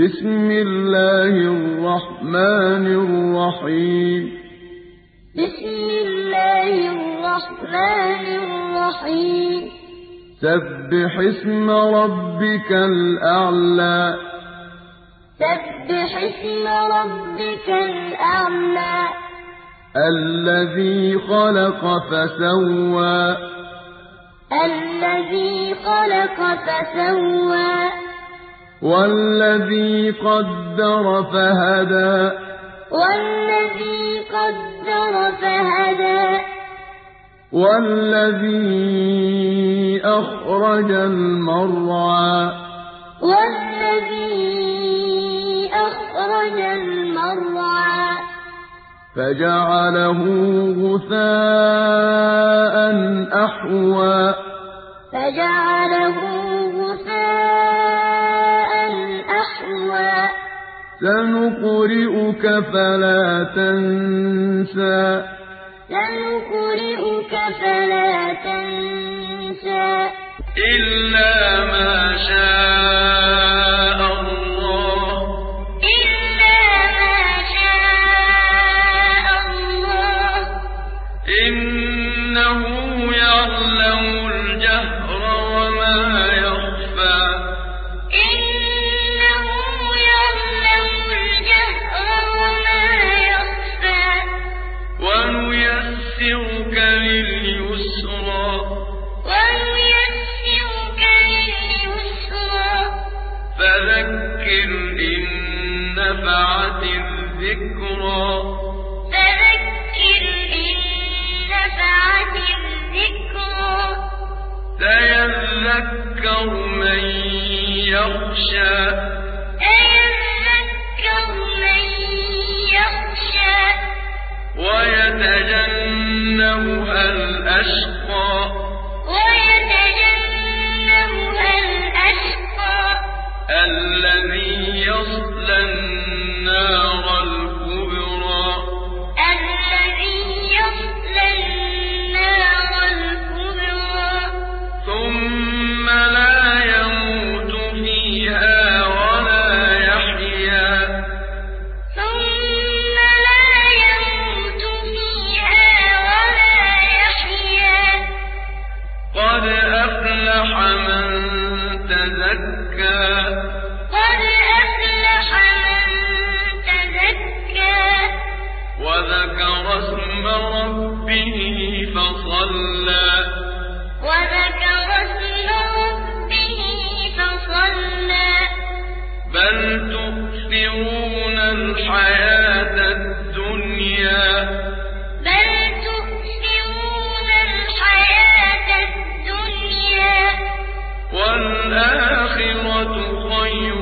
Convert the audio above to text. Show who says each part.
Speaker 1: بسم الله الرحمن الرحيم
Speaker 2: بسم الله الرحمن الرحيم
Speaker 1: سبح اسم ربك الأعلى
Speaker 2: سبح اسم ربك الأعلى
Speaker 1: الذي خلق فسوى
Speaker 2: الذي خلق فسوى
Speaker 1: والذي قدر فهدى.
Speaker 2: والذي قدر فهدى.
Speaker 1: والذي أخرج المرعى.
Speaker 2: والذي أخرج المرعى.
Speaker 1: فجعله غثاء أحوى.
Speaker 2: فجعله
Speaker 1: سنقرئك فلا تنسى.
Speaker 2: سنقرئك فلا تنسى.
Speaker 1: إلا نفعت الذكرى.
Speaker 2: فذكر إن نفعت الذكرى.
Speaker 1: سيذكر من يخشى.
Speaker 2: سيذكر من يخشى.
Speaker 1: ويتجنبها الأشقى.
Speaker 2: ويتجنبها الأشقى.
Speaker 1: الذي يصلى النار الكبرى.
Speaker 2: الذي يصلى النار الكبرى.
Speaker 1: ثم لا يموت فيها ولا يحيا.
Speaker 2: ثم لا يموت فيها ولا يحيا.
Speaker 1: قد أفلح من تزكى. وذكر اسم ربه فصلى.
Speaker 2: وذكر اسم ربه فصلى.
Speaker 1: بل تؤثرون الحياة الدنيا.
Speaker 2: بل تؤثرون الحياة الدنيا.
Speaker 1: والآخرة خير